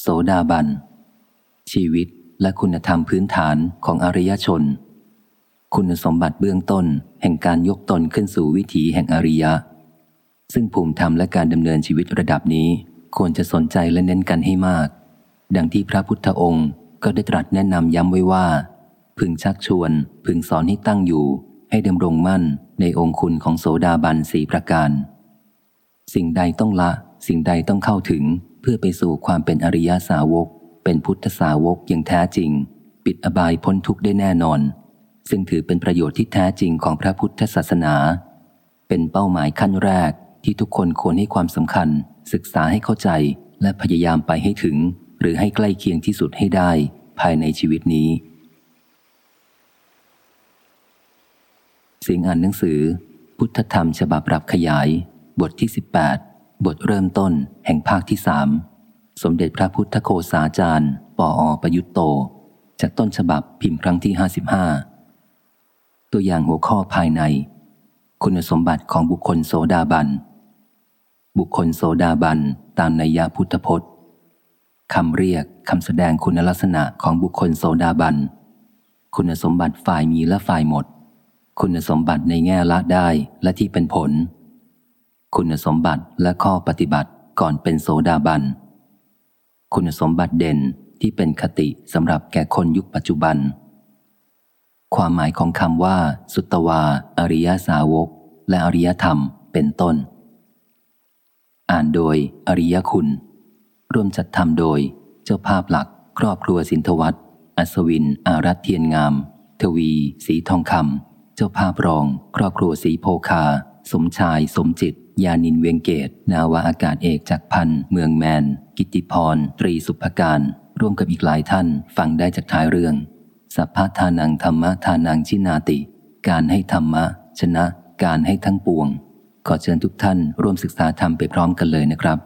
โสดาบัน ชีวิตและคุณธรรมพื้นฐานของอริยชน คุณสมบัติเบื้องต้นแห่งการยกตนขึ้นสู่วิถีแห่งอริยะ ซึ่งภูมิธรรมและการดำเนินชีวิตระดับนี้ควรจะสนใจและเน้นกันให้มาก ดังที่พระพุทธองค์ก็ได้ตรัสแนะนำย้ำไว้ว่า พึงชักชวน พึงสอนให้ตั้งอยู่ ให้ดำรงมั่นในองค์คุณของโสดาบันสีประการ สิ่งใดต้องละ สิ่งใดต้องเข้าถึง พื่อไปสู่ความเป็นอริยสาวก เป็นพุทธสาวกอย่างแท้จริง ปิดอบายพ้นทุกข์ได้แน่นอน ซึ่งถือเป็นประโยชน์ที่แท้จริงของพระพุทธศาสนา เป็นเป้าหมายขั้นแรกที่ทุกคนควรให้ความสำคัญ ศึกษาให้เข้าใจและพยายามไปให้ถึง หรือให้ใกล้เคียงที่สุดให้ได้ภายในชีวิตนี้เสียงอ่านหนังสือ พุทธธรรมฉบับปรับขยาย บทที่ 18 บทเริ่มต้นแห่งภาคที่สามสมเด็จพระพุทธโคสาจารย์ ปออประยุตโต จากต้นฉบับพิมพ์ครั้งที่ 55 ตัวอย่างหัวข้อภายใน คุณสมบัติของบุคคลโสดาบัน บุคคลโสดาบันตามนัยยะพุทธพจน์คำเรียกคำแสดงคุณลักษณะของบุคคลโสดาบัน คุณสมบัติฝ่ายมีและฝ่ายหมด คุณสมบัติในแง่ละได้และที่เป็นผล คุณสมบัติและข้อปฏิบัติก่อนเป็นโสดาบัน คุณสมบัติเด่นที่เป็นคติสำหรับแก่คนยุคปัจจุบัน ความหมายของคำว่า สุตวา อริยสาวก และอริยธรรมเป็นต้น อ่านโดยอริยคุณ ร่วมจัดทำโดยเจ้าภาพหลัก ครอบครัวสินทวัตอัศวิน อารัตเทียนงาม ทวี สีทองคำเจ้าภาพรอง ครอบครัวสีโพคา สมชาย สมจิต ยานินเวียงเกต นาวาอากาศเอกจากพัน เมืองแมน กิติพร ตรีสุภการ ร่วมกับอีกหลายท่าน ฟังได้จากท้ายเรื่อง สัพพทานังธรรมะทานังชินาติ การให้ธรรมะ ชนะ การให้ทั้งปวง ขอเชิญทุกท่านร่วมศึกษาธรรมไปพร้อมกันเลยนะครับ